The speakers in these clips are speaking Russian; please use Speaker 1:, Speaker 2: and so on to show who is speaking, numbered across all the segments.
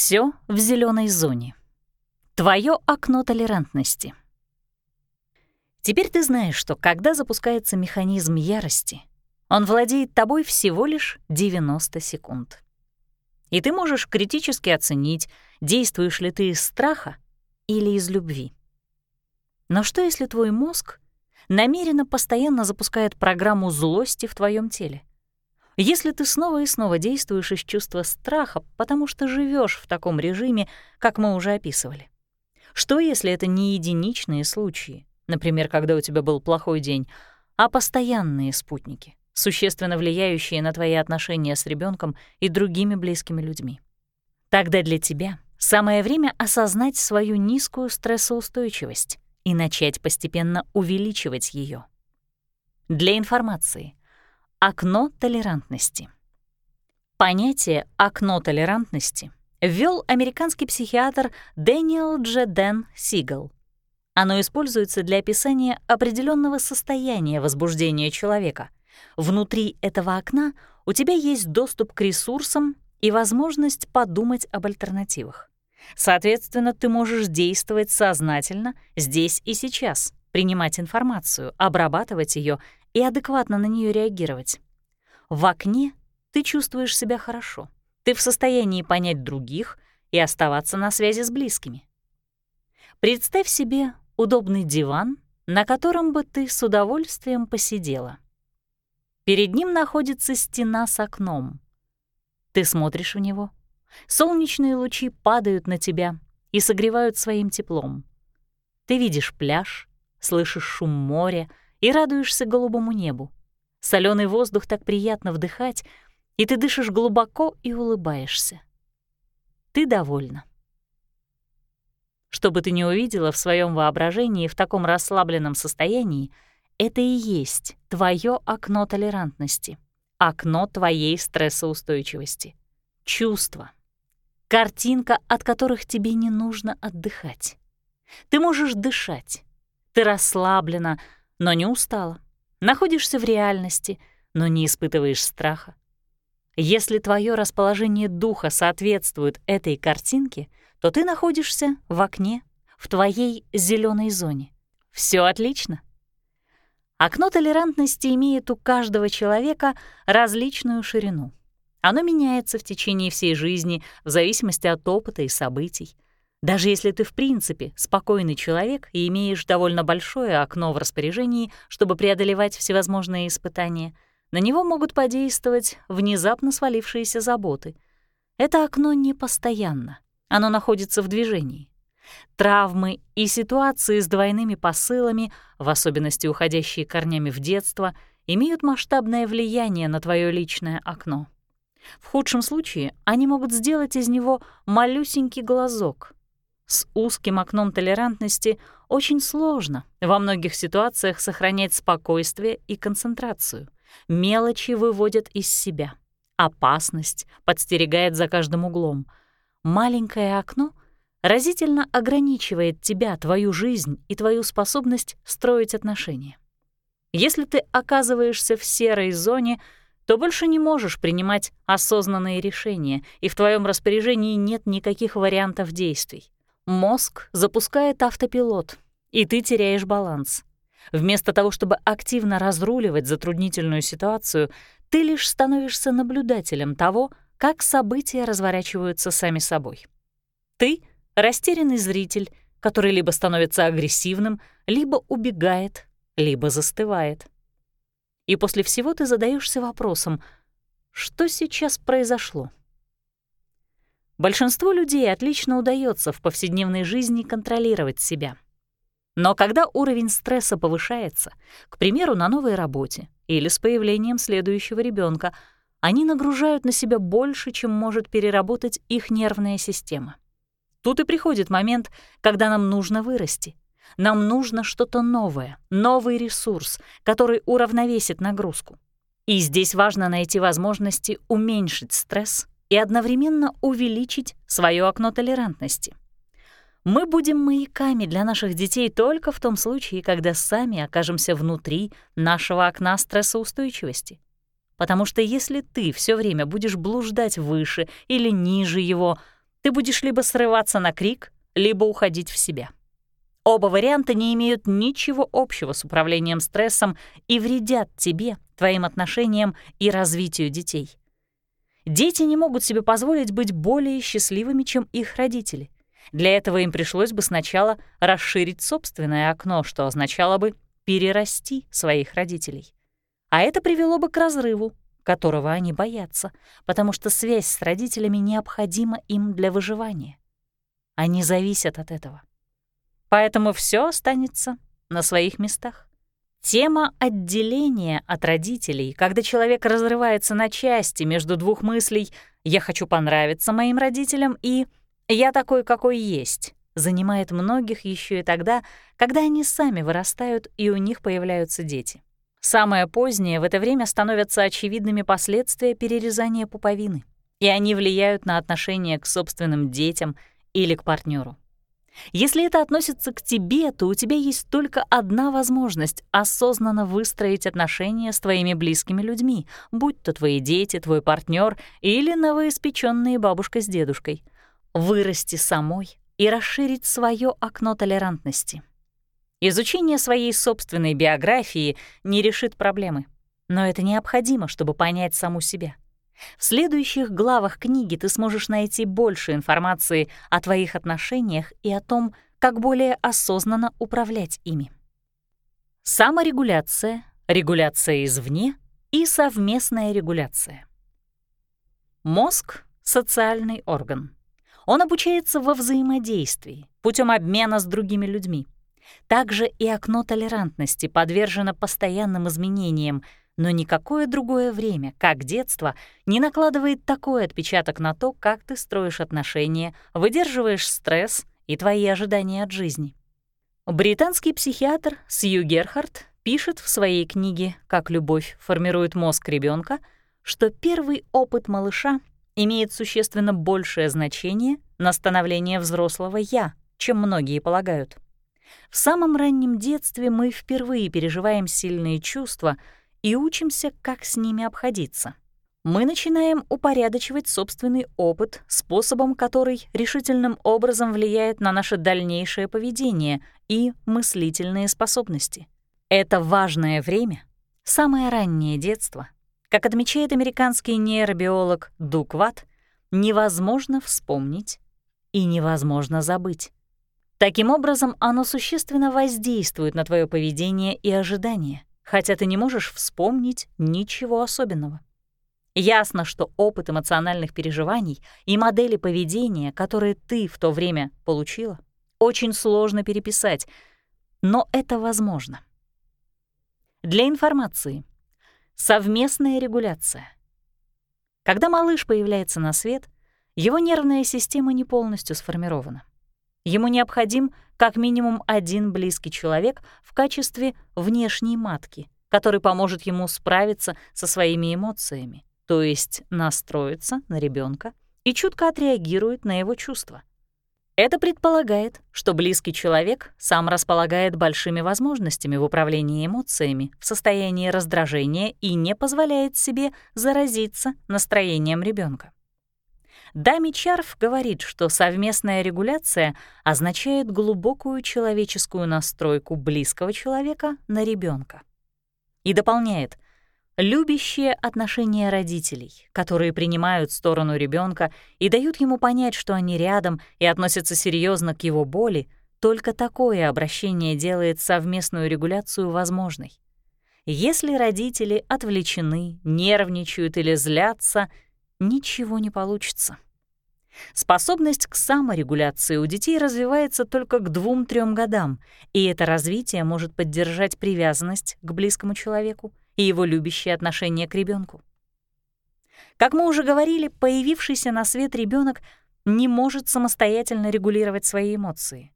Speaker 1: Все в зеленой зоне. Твое окно толерантности. Теперь ты знаешь, что когда запускается механизм ярости, он владеет тобой всего лишь 90 секунд. И ты можешь критически оценить, действуешь ли ты из страха или из любви. Но что если твой мозг намеренно постоянно запускает программу злости в твоем теле? Если ты снова и снова действуешь из чувства страха, потому что живешь в таком режиме, как мы уже описывали. Что если это не единичные случаи, например, когда у тебя был плохой день, а постоянные спутники, существенно влияющие на твои отношения с ребенком и другими близкими людьми? Тогда для тебя самое время осознать свою низкую стрессоустойчивость и начать постепенно увеличивать ее. Для информации. Окно толерантности. Понятие «окно толерантности» ввел американский психиатр Дэниел Дж. Сигал. Оно используется для описания определенного состояния возбуждения человека. Внутри этого окна у тебя есть доступ к ресурсам и возможность подумать об альтернативах. Соответственно, ты можешь действовать сознательно здесь и сейчас, принимать информацию, обрабатывать ее и адекватно на нее реагировать. В окне ты чувствуешь себя хорошо. Ты в состоянии понять других и оставаться на связи с близкими. Представь себе удобный диван, на котором бы ты с удовольствием посидела. Перед ним находится стена с окном. Ты смотришь в него. Солнечные лучи падают на тебя и согревают своим теплом. Ты видишь пляж, слышишь шум моря и радуешься голубому небу. Соленый воздух так приятно вдыхать, и ты дышишь глубоко и улыбаешься. Ты довольна. Что бы ты ни увидела в своем воображении в таком расслабленном состоянии, это и есть твое окно толерантности, окно твоей стрессоустойчивости, чувства, картинка, от которых тебе не нужно отдыхать. Ты можешь дышать, ты расслаблена, но не устала. Находишься в реальности, но не испытываешь страха. Если твое расположение духа соответствует этой картинке, то ты находишься в окне, в твоей зеленой зоне. Все отлично. Окно толерантности имеет у каждого человека различную ширину. Оно меняется в течение всей жизни в зависимости от опыта и событий. Даже если ты в принципе спокойный человек и имеешь довольно большое окно в распоряжении, чтобы преодолевать всевозможные испытания, на него могут подействовать внезапно свалившиеся заботы. Это окно не постоянно, оно находится в движении. Травмы и ситуации с двойными посылами, в особенности уходящие корнями в детство, имеют масштабное влияние на твое личное окно. В худшем случае они могут сделать из него малюсенький глазок — с узким окном толерантности очень сложно во многих ситуациях сохранять спокойствие и концентрацию. Мелочи выводят из себя. Опасность подстерегает за каждым углом. Маленькое окно разительно ограничивает тебя, твою жизнь и твою способность строить отношения. Если ты оказываешься в серой зоне, то больше не можешь принимать осознанные решения, и в твоем распоряжении нет никаких вариантов действий. Мозг запускает автопилот, и ты теряешь баланс. Вместо того, чтобы активно разруливать затруднительную ситуацию, ты лишь становишься наблюдателем того, как события разворачиваются сами собой. Ты — растерянный зритель, который либо становится агрессивным, либо убегает, либо застывает. И после всего ты задаешься вопросом, что сейчас произошло? Большинству людей отлично удается в повседневной жизни контролировать себя. Но когда уровень стресса повышается, к примеру, на новой работе или с появлением следующего ребенка, они нагружают на себя больше, чем может переработать их нервная система. Тут и приходит момент, когда нам нужно вырасти. Нам нужно что-то новое, новый ресурс, который уравновесит нагрузку. И здесь важно найти возможности уменьшить стресс и одновременно увеличить свое окно толерантности. Мы будем маяками для наших детей только в том случае, когда сами окажемся внутри нашего окна стрессоустойчивости. Потому что если ты все время будешь блуждать выше или ниже его, ты будешь либо срываться на крик, либо уходить в себя. Оба варианта не имеют ничего общего с управлением стрессом и вредят тебе, твоим отношениям и развитию детей. Дети не могут себе позволить быть более счастливыми, чем их родители. Для этого им пришлось бы сначала расширить собственное окно, что означало бы перерасти своих родителей. А это привело бы к разрыву, которого они боятся, потому что связь с родителями необходима им для выживания. Они зависят от этого. Поэтому все останется на своих местах. Тема отделения от родителей, когда человек разрывается на части между двух мыслей «я хочу понравиться моим родителям» и «я такой, какой есть», занимает многих еще и тогда, когда они сами вырастают и у них появляются дети. Самое позднее в это время становятся очевидными последствия перерезания пуповины, и они влияют на отношение к собственным детям или к партнеру. Если это относится к тебе, то у тебя есть только одна возможность осознанно выстроить отношения с твоими близкими людьми, будь то твои дети, твой партнер или новоиспеченные бабушка с дедушкой. Вырасти самой и расширить свое окно толерантности. Изучение своей собственной биографии не решит проблемы, но это необходимо, чтобы понять саму себя. В следующих главах книги ты сможешь найти больше информации о твоих отношениях и о том, как более осознанно управлять ими. Саморегуляция, регуляция извне и совместная регуляция. Мозг — социальный орган. Он обучается во взаимодействии, путем обмена с другими людьми. Также и окно толерантности подвержено постоянным изменениям, но никакое другое время, как детство, не накладывает такой отпечаток на то, как ты строишь отношения, выдерживаешь стресс и твои ожидания от жизни. Британский психиатр Сью Герхард пишет в своей книге «Как любовь формирует мозг ребенка, что первый опыт малыша имеет существенно большее значение на становление взрослого «я», чем многие полагают. В самом раннем детстве мы впервые переживаем сильные чувства и учимся, как с ними обходиться. Мы начинаем упорядочивать собственный опыт способом, который решительным образом влияет на наше дальнейшее поведение и мыслительные способности. Это важное время, самое раннее детство, как отмечает американский нейробиолог Дук Ватт, невозможно вспомнить и невозможно забыть. Таким образом, оно существенно воздействует на твое поведение и ожидания, хотя ты не можешь вспомнить ничего особенного. Ясно, что опыт эмоциональных переживаний и модели поведения, которые ты в то время получила, очень сложно переписать, но это возможно. Для информации. Совместная регуляция. Когда малыш появляется на свет, его нервная система не полностью сформирована. Ему необходим как минимум один близкий человек в качестве внешней матки, который поможет ему справиться со своими эмоциями, то есть настроиться на ребенка и чутко отреагирует на его чувства. Это предполагает, что близкий человек сам располагает большими возможностями в управлении эмоциями в состоянии раздражения и не позволяет себе заразиться настроением ребенка. Дами Чарф говорит, что совместная регуляция означает глубокую человеческую настройку близкого человека на ребенка. И дополняет любящее отношение родителей, которые принимают сторону ребенка и дают ему понять, что они рядом и относятся серьезно к его боли, только такое обращение делает совместную регуляцию возможной. Если родители отвлечены, нервничают или злятся — ничего не получится. Способность к саморегуляции у детей развивается только к двум-трем годам, и это развитие может поддержать привязанность к близкому человеку и его любящее отношение к ребенку. Как мы уже говорили, появившийся на свет ребенок не может самостоятельно регулировать свои эмоции.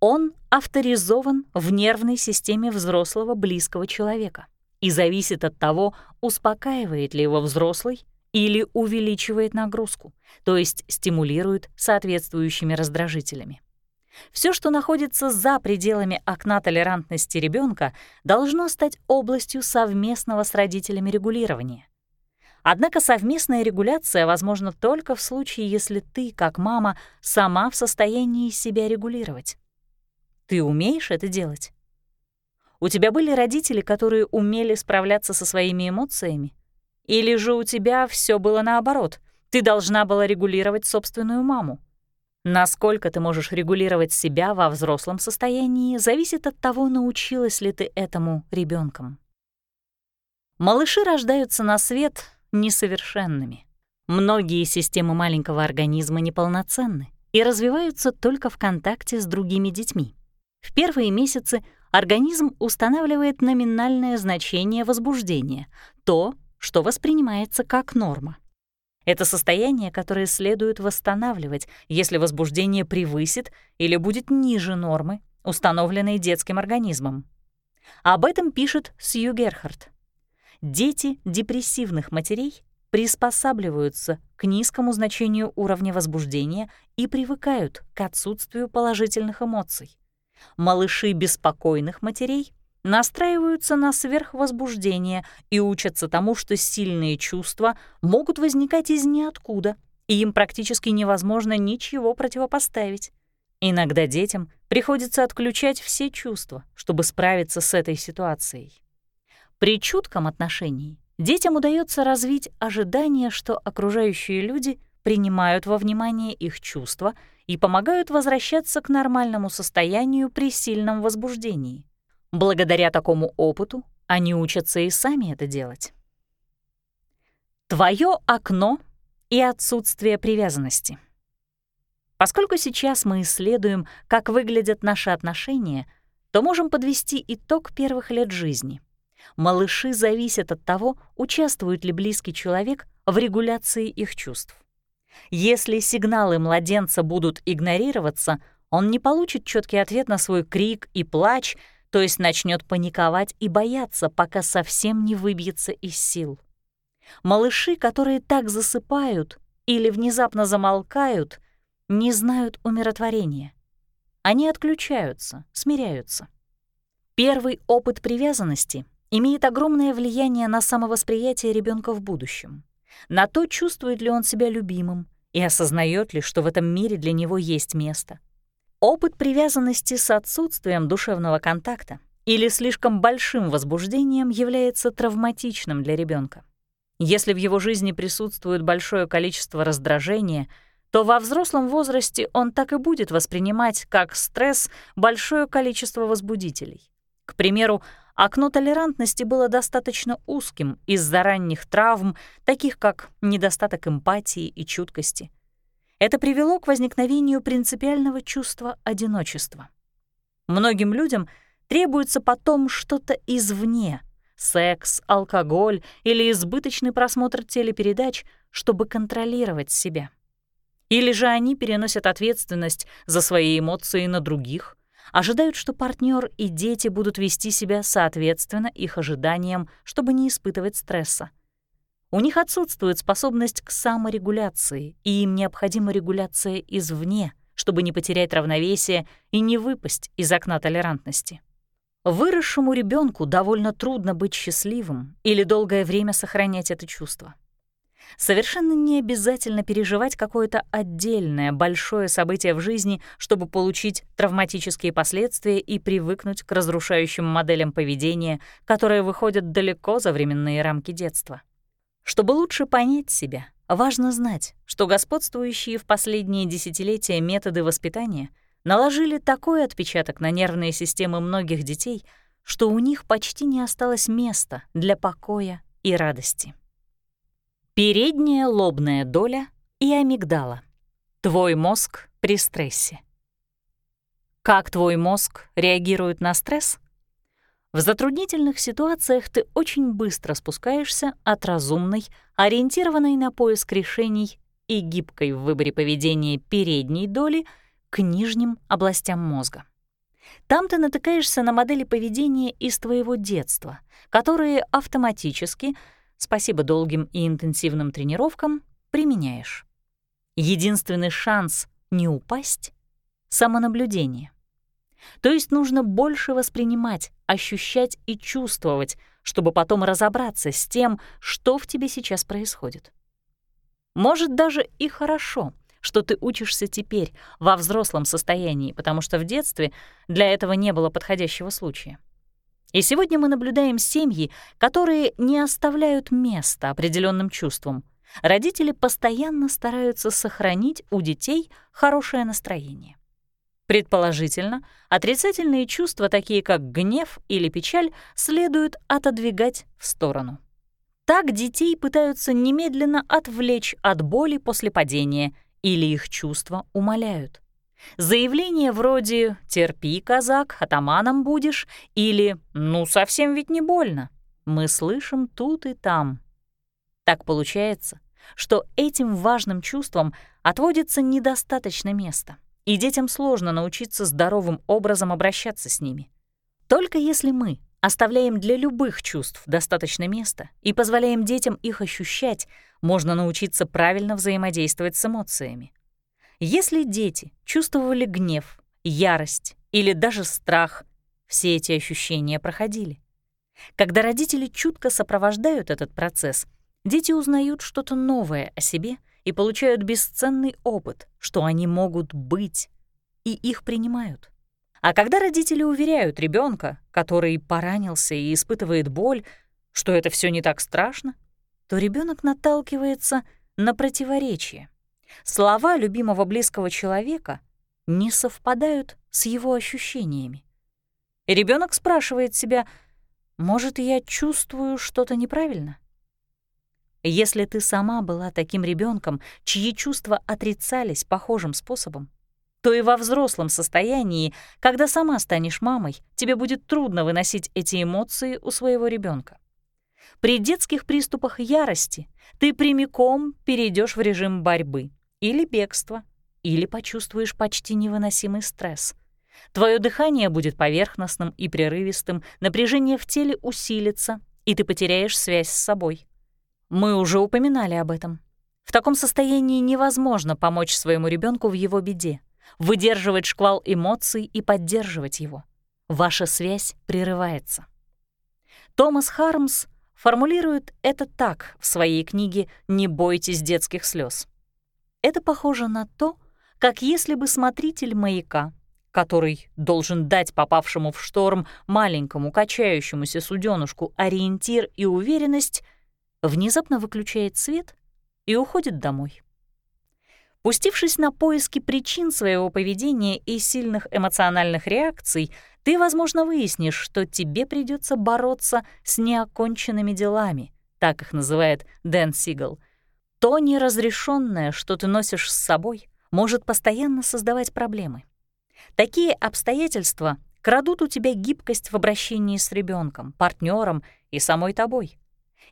Speaker 1: Он авторизован в нервной системе взрослого близкого человека и зависит от того, успокаивает ли его взрослый или увеличивает нагрузку, то есть стимулирует соответствующими раздражителями. Все, что находится за пределами окна толерантности ребенка, должно стать областью совместного с родителями регулирования. Однако совместная регуляция возможна только в случае, если ты, как мама, сама в состоянии себя регулировать. Ты умеешь это делать? У тебя были родители, которые умели справляться со своими эмоциями? Или же у тебя все было наоборот? Ты должна была регулировать собственную маму. Насколько ты можешь регулировать себя во взрослом состоянии, зависит от того, научилась ли ты этому ребенком. Малыши рождаются на свет несовершенными. Многие системы маленького организма неполноценны и развиваются только в контакте с другими детьми. В первые месяцы организм устанавливает номинальное значение возбуждения, то, что воспринимается как норма. Это состояние, которое следует восстанавливать, если возбуждение превысит или будет ниже нормы, установленной детским организмом. Об этом пишет Сью Герхард. Дети депрессивных матерей приспосабливаются к низкому значению уровня возбуждения и привыкают к отсутствию положительных эмоций. Малыши беспокойных матерей настраиваются на сверхвозбуждение и учатся тому, что сильные чувства могут возникать из ниоткуда, и им практически невозможно ничего противопоставить. Иногда детям приходится отключать все чувства, чтобы справиться с этой ситуацией. При чутком отношении детям удается развить ожидание, что окружающие люди принимают во внимание их чувства и помогают возвращаться к нормальному состоянию при сильном возбуждении. Благодаря такому опыту они учатся и сами это делать. Твое окно и отсутствие привязанности. Поскольку сейчас мы исследуем, как выглядят наши отношения, то можем подвести итог первых лет жизни. Малыши зависят от того, участвует ли близкий человек в регуляции их чувств. Если сигналы младенца будут игнорироваться, он не получит четкий ответ на свой крик и плач, то есть начнет паниковать и бояться, пока совсем не выбьется из сил. Малыши, которые так засыпают или внезапно замолкают, не знают умиротворения. Они отключаются, смиряются. Первый опыт привязанности имеет огромное влияние на самовосприятие ребенка в будущем на то, чувствует ли он себя любимым и осознает ли, что в этом мире для него есть место. Опыт привязанности с отсутствием душевного контакта или слишком большим возбуждением является травматичным для ребенка. Если в его жизни присутствует большое количество раздражения, то во взрослом возрасте он так и будет воспринимать как стресс большое количество возбудителей. К примеру, окно толерантности было достаточно узким из-за ранних травм, таких как недостаток эмпатии и чуткости. Это привело к возникновению принципиального чувства одиночества. Многим людям требуется потом что-то извне — секс, алкоголь или избыточный просмотр телепередач, чтобы контролировать себя. Или же они переносят ответственность за свои эмоции на других, ожидают, что партнер и дети будут вести себя соответственно их ожиданиям, чтобы не испытывать стресса. У них отсутствует способность к саморегуляции, и им необходима регуляция извне, чтобы не потерять равновесие и не выпасть из окна толерантности. Выросшему ребенку довольно трудно быть счастливым или долгое время сохранять это чувство. Совершенно не обязательно переживать какое-то отдельное большое событие в жизни, чтобы получить травматические последствия и привыкнуть к разрушающим моделям поведения, которые выходят далеко за временные рамки детства. Чтобы лучше понять себя, важно знать, что господствующие в последние десятилетия методы воспитания наложили такой отпечаток на нервные системы многих детей, что у них почти не осталось места для покоя и радости. Передняя лобная доля и амигдала. Твой мозг при стрессе. Как твой мозг реагирует на стресс? В затруднительных ситуациях ты очень быстро спускаешься от разумной, ориентированной на поиск решений и гибкой в выборе поведения передней доли к нижним областям мозга. Там ты натыкаешься на модели поведения из твоего детства, которые автоматически — спасибо долгим и интенсивным тренировкам, применяешь. Единственный шанс не упасть — самонаблюдение. То есть нужно больше воспринимать, ощущать и чувствовать, чтобы потом разобраться с тем, что в тебе сейчас происходит. Может, даже и хорошо, что ты учишься теперь, во взрослом состоянии, потому что в детстве для этого не было подходящего случая. И сегодня мы наблюдаем семьи, которые не оставляют места определенным чувствам. Родители постоянно стараются сохранить у детей хорошее настроение. Предположительно, отрицательные чувства, такие как гнев или печаль, следует отодвигать в сторону. Так детей пытаются немедленно отвлечь от боли после падения или их чувства умаляют. Заявления вроде «терпи, казак, атаманом будешь» или «ну совсем ведь не больно» мы слышим тут и там. Так получается, что этим важным чувствам отводится недостаточно места и детям сложно научиться здоровым образом обращаться с ними. Только если мы оставляем для любых чувств достаточно места и позволяем детям их ощущать, можно научиться правильно взаимодействовать с эмоциями. Если дети чувствовали гнев, ярость или даже страх, все эти ощущения проходили. Когда родители чутко сопровождают этот процесс, дети узнают что-то новое о себе и получают бесценный опыт, что они могут быть, и их принимают. А когда родители уверяют ребенка, который поранился и испытывает боль, что это все не так страшно, то ребенок наталкивается на противоречие. Слова любимого близкого человека не совпадают с его ощущениями. Ребенок спрашивает себя, может, я чувствую что-то неправильно? Если ты сама была таким ребенком, чьи чувства отрицались похожим способом, то и во взрослом состоянии, когда сама станешь мамой, тебе будет трудно выносить эти эмоции у своего ребенка. При детских приступах ярости ты прямиком перейдешь в режим борьбы или бегства, или почувствуешь почти невыносимый стресс. Твое дыхание будет поверхностным и прерывистым, напряжение в теле усилится, и ты потеряешь связь с собой. Мы уже упоминали об этом. В таком состоянии невозможно помочь своему ребенку в его беде, выдерживать шквал эмоций и поддерживать его. Ваша связь прерывается. Томас Хармс формулирует это так в своей книге «Не бойтесь детских слез». Это похоже на то, как если бы смотритель маяка, который должен дать попавшему в шторм маленькому качающемуся суденушку ориентир и уверенность, внезапно выключает свет и уходит домой. Пустившись на поиски причин своего поведения и сильных эмоциональных реакций, ты, возможно, выяснишь, что тебе придется бороться с неоконченными делами, так их называет Дэн Сигал. То неразрешенное, что ты носишь с собой, может постоянно создавать проблемы. Такие обстоятельства крадут у тебя гибкость в обращении с ребенком, партнером и самой тобой.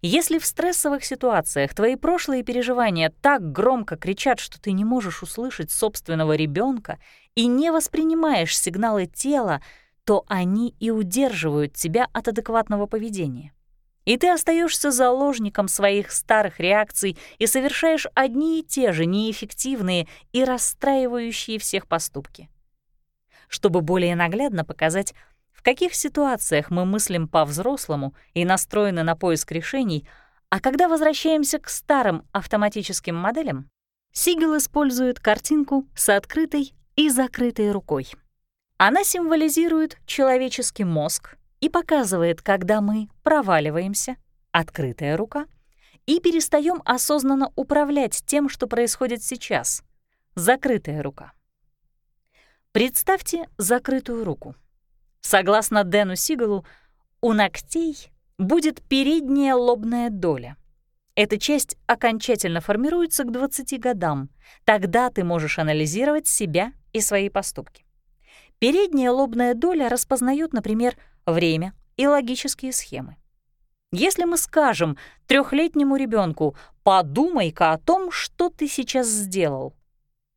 Speaker 1: Если в стрессовых ситуациях твои прошлые переживания так громко кричат, что ты не можешь услышать собственного ребенка и не воспринимаешь сигналы тела, то они и удерживают тебя от адекватного поведения. И ты остаешься заложником своих старых реакций и совершаешь одни и те же неэффективные и расстраивающие всех поступки. Чтобы более наглядно показать, каких ситуациях мы мыслим по-взрослому и настроены на поиск решений, а когда возвращаемся к старым автоматическим моделям, Сигел использует картинку с открытой и закрытой рукой. Она символизирует человеческий мозг и показывает, когда мы проваливаемся, открытая рука, и перестаем осознанно управлять тем, что происходит сейчас, закрытая рука. Представьте закрытую руку. Согласно Дэну Сигалу, у ногтей будет передняя лобная доля. Эта часть окончательно формируется к 20 годам. Тогда ты можешь анализировать себя и свои поступки. Передняя лобная доля распознает, например, время и логические схемы. Если мы скажем трехлетнему ребенку «подумай-ка о том, что ты сейчас сделал»,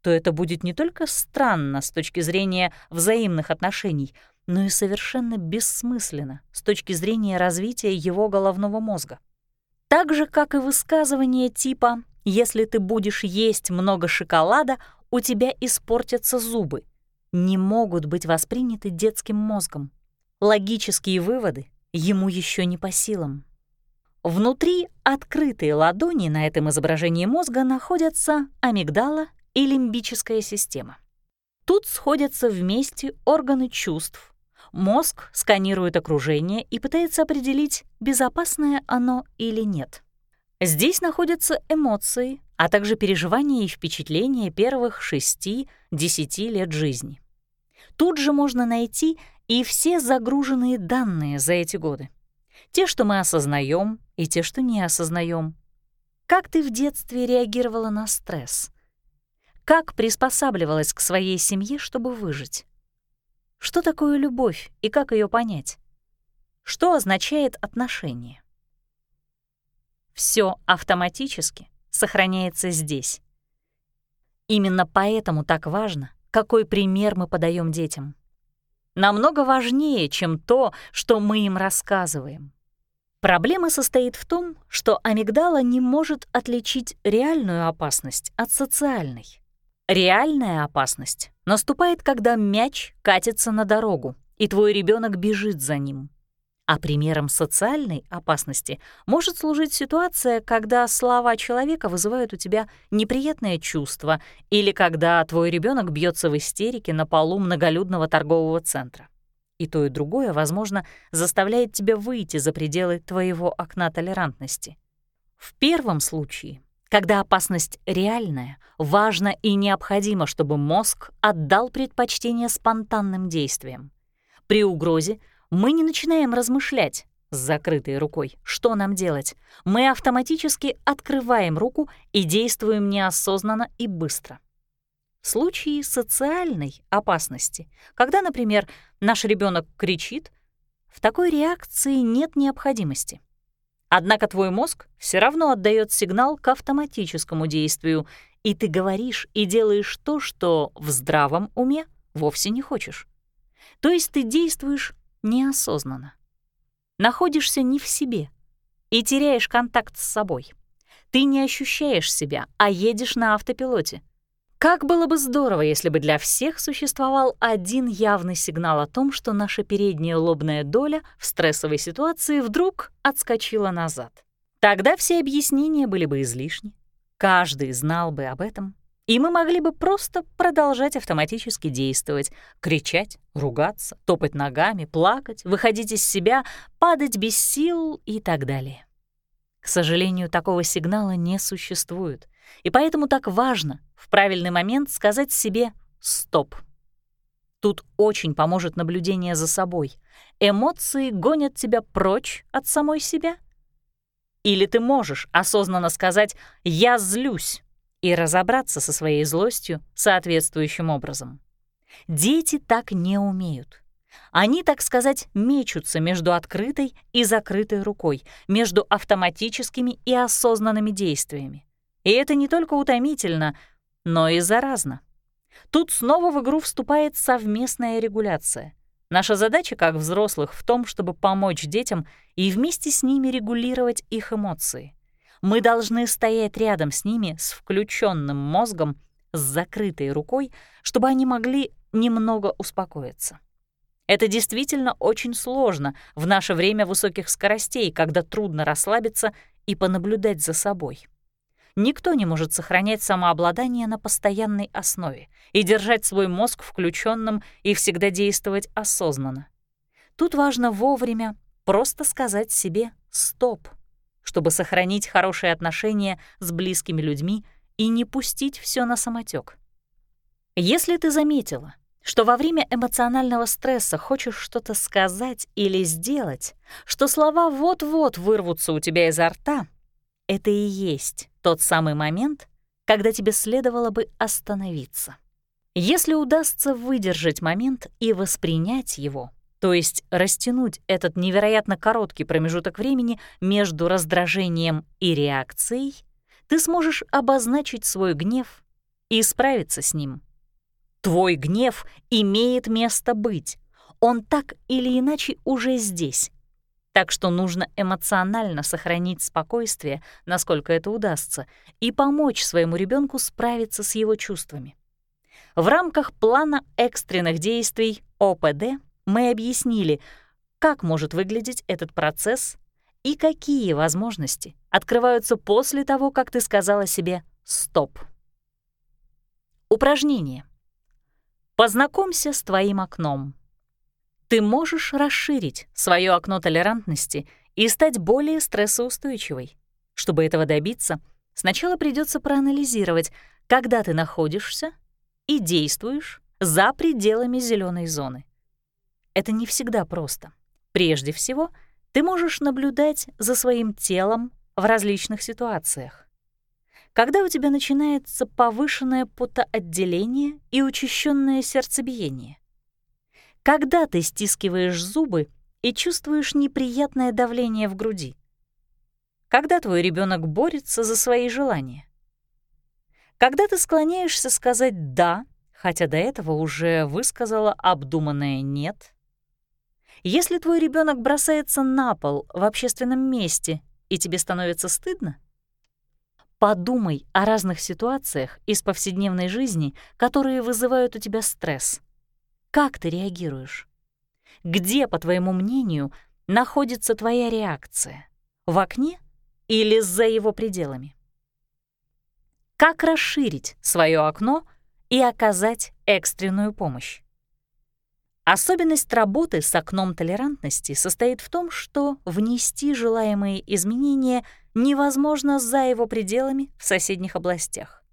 Speaker 1: то это будет не только странно с точки зрения взаимных отношений — но и совершенно бессмысленно с точки зрения развития его головного мозга. Так же, как и высказывание типа «если ты будешь есть много шоколада, у тебя испортятся зубы». не могут быть восприняты детским мозгом. Логические выводы ему еще не по силам. Внутри открытой ладони на этом изображении мозга находятся амигдала и лимбическая система. Тут сходятся вместе органы чувств. Мозг сканирует окружение и пытается определить, безопасное оно или нет. Здесь находятся эмоции, а также переживания и впечатления первых 6-10 лет жизни. Тут же можно найти и все загруженные данные за эти годы. Те, что мы осознаем, и те, что не осознаем. Как ты в детстве реагировала на стресс? Как приспосабливалась к своей семье, чтобы выжить? Что такое любовь и как ее понять? Что означает отношение? Все автоматически сохраняется здесь. Именно поэтому так важно, какой пример мы подаем детям. Намного важнее, чем то, что мы им рассказываем. Проблема состоит в том, что амигдала не может отличить реальную опасность от социальной. Реальная опасность наступает, когда мяч катится на дорогу, и твой ребенок бежит за ним. А примером социальной опасности может служить ситуация, когда слова человека вызывают у тебя неприятное чувство или когда твой ребенок бьется в истерике на полу многолюдного торгового центра. И то, и другое, возможно, заставляет тебя выйти за пределы твоего окна толерантности. В первом случае, когда опасность реальная, важно и необходимо, чтобы мозг отдал предпочтение спонтанным действиям. При угрозе мы не начинаем размышлять с закрытой рукой, что нам делать. Мы автоматически открываем руку и действуем неосознанно и быстро. В случае социальной опасности, когда, например, наш ребенок кричит, в такой реакции нет необходимости. Однако твой мозг все равно отдает сигнал к автоматическому действию, и ты говоришь и делаешь то, что в здравом уме вовсе не хочешь. То есть ты действуешь неосознанно. Находишься не в себе и теряешь контакт с собой. Ты не ощущаешь себя, а едешь на автопилоте. Как было бы здорово, если бы для всех существовал один явный сигнал о том, что наша передняя лобная доля в стрессовой ситуации вдруг отскочила назад. Тогда все объяснения были бы излишни. Каждый знал бы об этом и мы могли бы просто продолжать автоматически действовать, кричать, ругаться, топать ногами, плакать, выходить из себя, падать без сил и так далее. К сожалению, такого сигнала не существует, и поэтому так важно в правильный момент сказать себе «стоп». Тут очень поможет наблюдение за собой. Эмоции гонят тебя прочь от самой себя? Или ты можешь осознанно сказать «я злюсь», и разобраться со своей злостью соответствующим образом. Дети так не умеют. Они, так сказать, мечутся между открытой и закрытой рукой, между автоматическими и осознанными действиями. И это не только утомительно, но и заразно. Тут снова в игру вступает совместная регуляция. Наша задача как взрослых в том, чтобы помочь детям и вместе с ними регулировать их эмоции. Мы должны стоять рядом с ними с включенным мозгом, с закрытой рукой, чтобы они могли немного успокоиться. Это действительно очень сложно в наше время высоких скоростей, когда трудно расслабиться и понаблюдать за собой. Никто не может сохранять самообладание на постоянной основе и держать свой мозг включенным и всегда действовать осознанно. Тут важно вовремя просто сказать себе «стоп» чтобы сохранить хорошие отношения с близкими людьми и не пустить все на самотек. Если ты заметила, что во время эмоционального стресса хочешь что-то сказать или сделать, что слова вот-вот вырвутся у тебя изо рта, это и есть тот самый момент, когда тебе следовало бы остановиться. Если удастся выдержать момент и воспринять его, то есть растянуть этот невероятно короткий промежуток времени между раздражением и реакцией, ты сможешь обозначить свой гнев и справиться с ним. Твой гнев имеет место быть. Он так или иначе уже здесь. Так что нужно эмоционально сохранить спокойствие, насколько это удастся, и помочь своему ребенку справиться с его чувствами. В рамках плана экстренных действий ОПД мы объяснили, как может выглядеть этот процесс и какие возможности открываются после того, как ты сказала себе «стоп». Упражнение. Познакомься с твоим окном. Ты можешь расширить свое окно толерантности и стать более стрессоустойчивой. Чтобы этого добиться, сначала придется проанализировать, когда ты находишься и действуешь за пределами зеленой зоны. Это не всегда просто. Прежде всего, ты можешь наблюдать за своим телом в различных ситуациях. Когда у тебя начинается повышенное потоотделение и учащенное сердцебиение? Когда ты стискиваешь зубы и чувствуешь неприятное давление в груди? Когда твой ребенок борется за свои желания? Когда ты склоняешься сказать «да», хотя до этого уже высказала обдуманное «нет»? Если твой ребенок бросается на пол в общественном месте, и тебе становится стыдно? Подумай о разных ситуациях из повседневной жизни, которые вызывают у тебя стресс. Как ты реагируешь? Где, по твоему мнению, находится твоя реакция? В окне или за его пределами? Как расширить свое окно и оказать экстренную помощь? Особенность работы с окном толерантности состоит в том, что внести желаемые изменения невозможно за его пределами в соседних областях.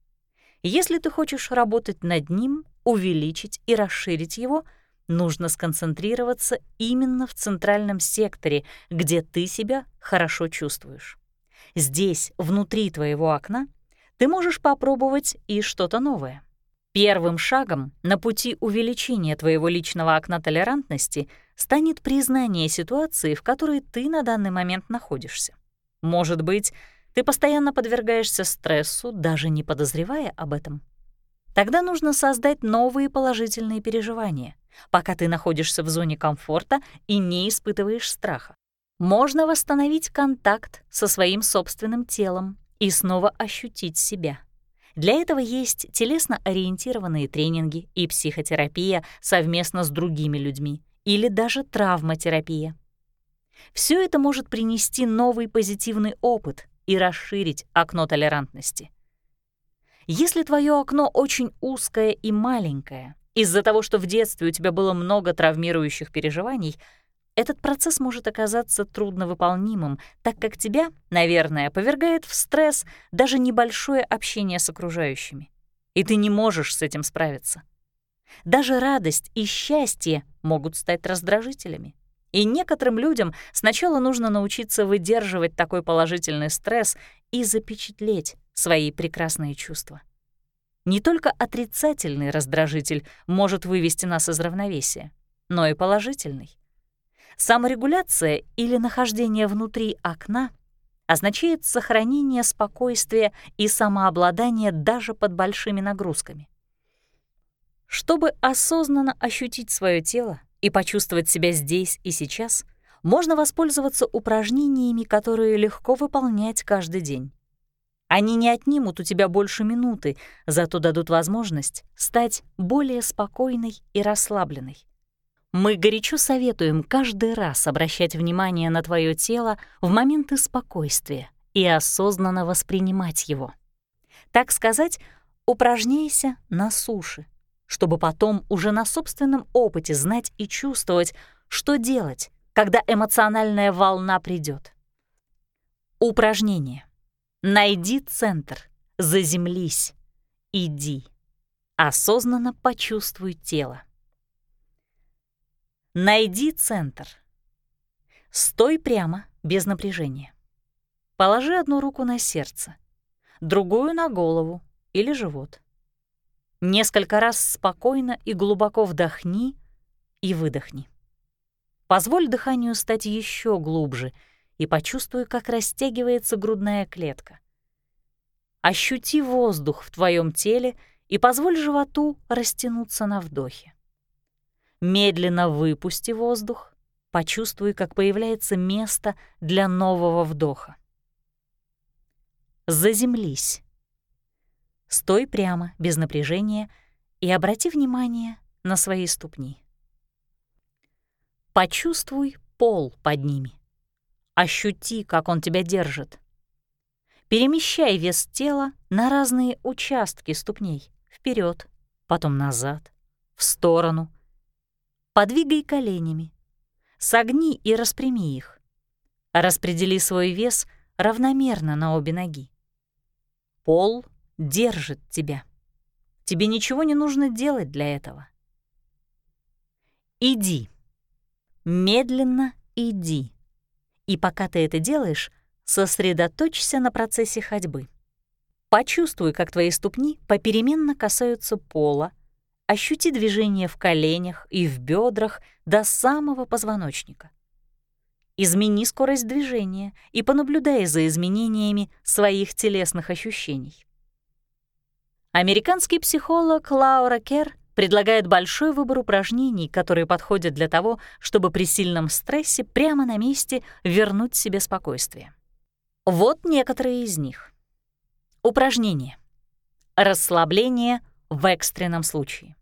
Speaker 1: Если ты хочешь работать над ним, увеличить и расширить его, нужно сконцентрироваться именно в центральном секторе, где ты себя хорошо чувствуешь. Здесь, внутри твоего окна, ты можешь попробовать и что-то новое. Первым шагом на пути увеличения твоего личного окна толерантности станет признание ситуации, в которой ты на данный момент находишься. Может быть, ты постоянно подвергаешься стрессу, даже не подозревая об этом. Тогда нужно создать новые положительные переживания, пока ты находишься в зоне комфорта и не испытываешь страха. Можно восстановить контакт со своим собственным телом и снова ощутить себя. Для этого есть телесно-ориентированные тренинги и психотерапия совместно с другими людьми, или даже травматерапия. Все это может принести новый позитивный опыт и расширить окно толерантности. Если твое окно очень узкое и маленькое, из-за того, что в детстве у тебя было много травмирующих переживаний — этот процесс может оказаться трудновыполнимым, так как тебя, наверное, повергает в стресс даже небольшое общение с окружающими. И ты не можешь с этим справиться. Даже радость и счастье могут стать раздражителями. И некоторым людям сначала нужно научиться выдерживать такой положительный стресс и запечатлеть свои прекрасные чувства. Не только отрицательный раздражитель может вывести нас из равновесия, но и положительный. Саморегуляция или нахождение внутри окна означает сохранение спокойствия и самообладания даже под большими нагрузками. Чтобы осознанно ощутить свое тело и почувствовать себя здесь и сейчас, можно воспользоваться упражнениями, которые легко выполнять каждый день. Они не отнимут у тебя больше минуты, зато дадут возможность стать более спокойной и расслабленной. Мы горячо советуем каждый раз обращать внимание на твое тело в моменты спокойствия и осознанно воспринимать его. Так сказать, упражняйся на суше, чтобы потом уже на собственном опыте знать и чувствовать, что делать, когда эмоциональная волна придет. Упражнение. Найди центр, заземлись, иди. Осознанно почувствуй тело. Найди центр. Стой прямо, без напряжения. Положи одну руку на сердце, другую на голову или живот. Несколько раз спокойно и глубоко вдохни и выдохни. Позволь дыханию стать еще глубже и почувствуй, как растягивается грудная клетка. Ощути воздух в твоем теле и позволь животу растянуться на вдохе. Медленно выпусти воздух, почувствуй, как появляется место для нового вдоха. Заземлись. Стой прямо, без напряжения, и обрати внимание на свои ступни. Почувствуй пол под ними. Ощути, как он тебя держит. Перемещай вес тела на разные участки ступней, вперед, потом назад, в сторону. Подвигай коленями. Согни и распрями их. Распредели свой вес равномерно на обе ноги. Пол держит тебя. Тебе ничего не нужно делать для этого. Иди. Медленно иди. И пока ты это делаешь, сосредоточься на процессе ходьбы. Почувствуй, как твои ступни попеременно касаются пола, ощути движение в коленях и в бедрах до самого позвоночника. Измени скорость движения и понаблюдай за изменениями своих телесных ощущений. Американский психолог Лаура Кер предлагает большой выбор упражнений, которые подходят для того, чтобы при сильном стрессе прямо на месте вернуть себе спокойствие. Вот некоторые из них. Упражнение. Расслабление в экстренном случае.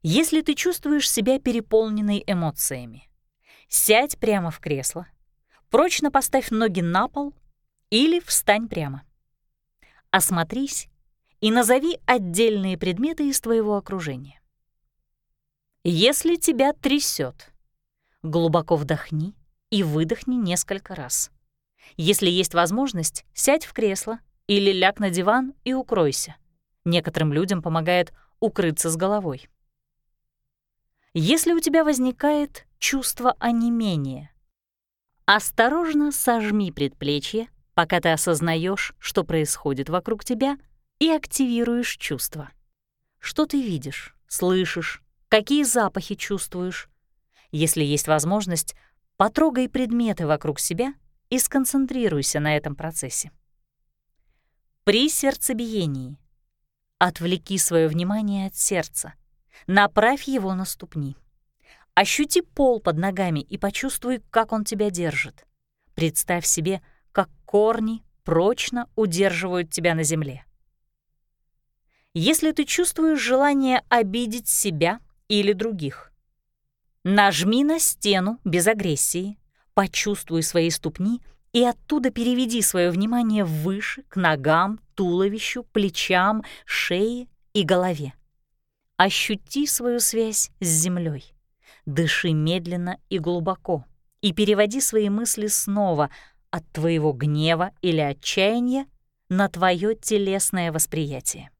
Speaker 1: Если ты чувствуешь себя переполненной эмоциями, Сядь прямо в кресло, прочно поставь ноги на пол или встань прямо. Осмотрись и назови отдельные предметы из твоего окружения. Если тебя трясет, глубоко вдохни и выдохни несколько раз. Если есть возможность, сядь в кресло или ляг на диван и укройся. Некоторым людям помогает укрыться с головой. Если у тебя возникает чувство онемения, осторожно сожми предплечье, пока ты осознаешь, что происходит вокруг тебя, и активируешь чувства. Что ты видишь, слышишь, какие запахи чувствуешь. Если есть возможность, потрогай предметы вокруг себя и сконцентрируйся на этом процессе. При сердцебиении отвлеки свое внимание от сердца — Направь его на ступни. Ощути пол под ногами и почувствуй, как он тебя держит. Представь себе, как корни прочно удерживают тебя на земле. Если ты чувствуешь желание обидеть себя или других, нажми на стену без агрессии, почувствуй свои ступни и оттуда переведи свое внимание выше, к ногам, туловищу, плечам, шее и голове. Ощути свою связь с землей. Дыши медленно и глубоко и переводи свои мысли снова от твоего гнева или отчаяния на твое телесное восприятие.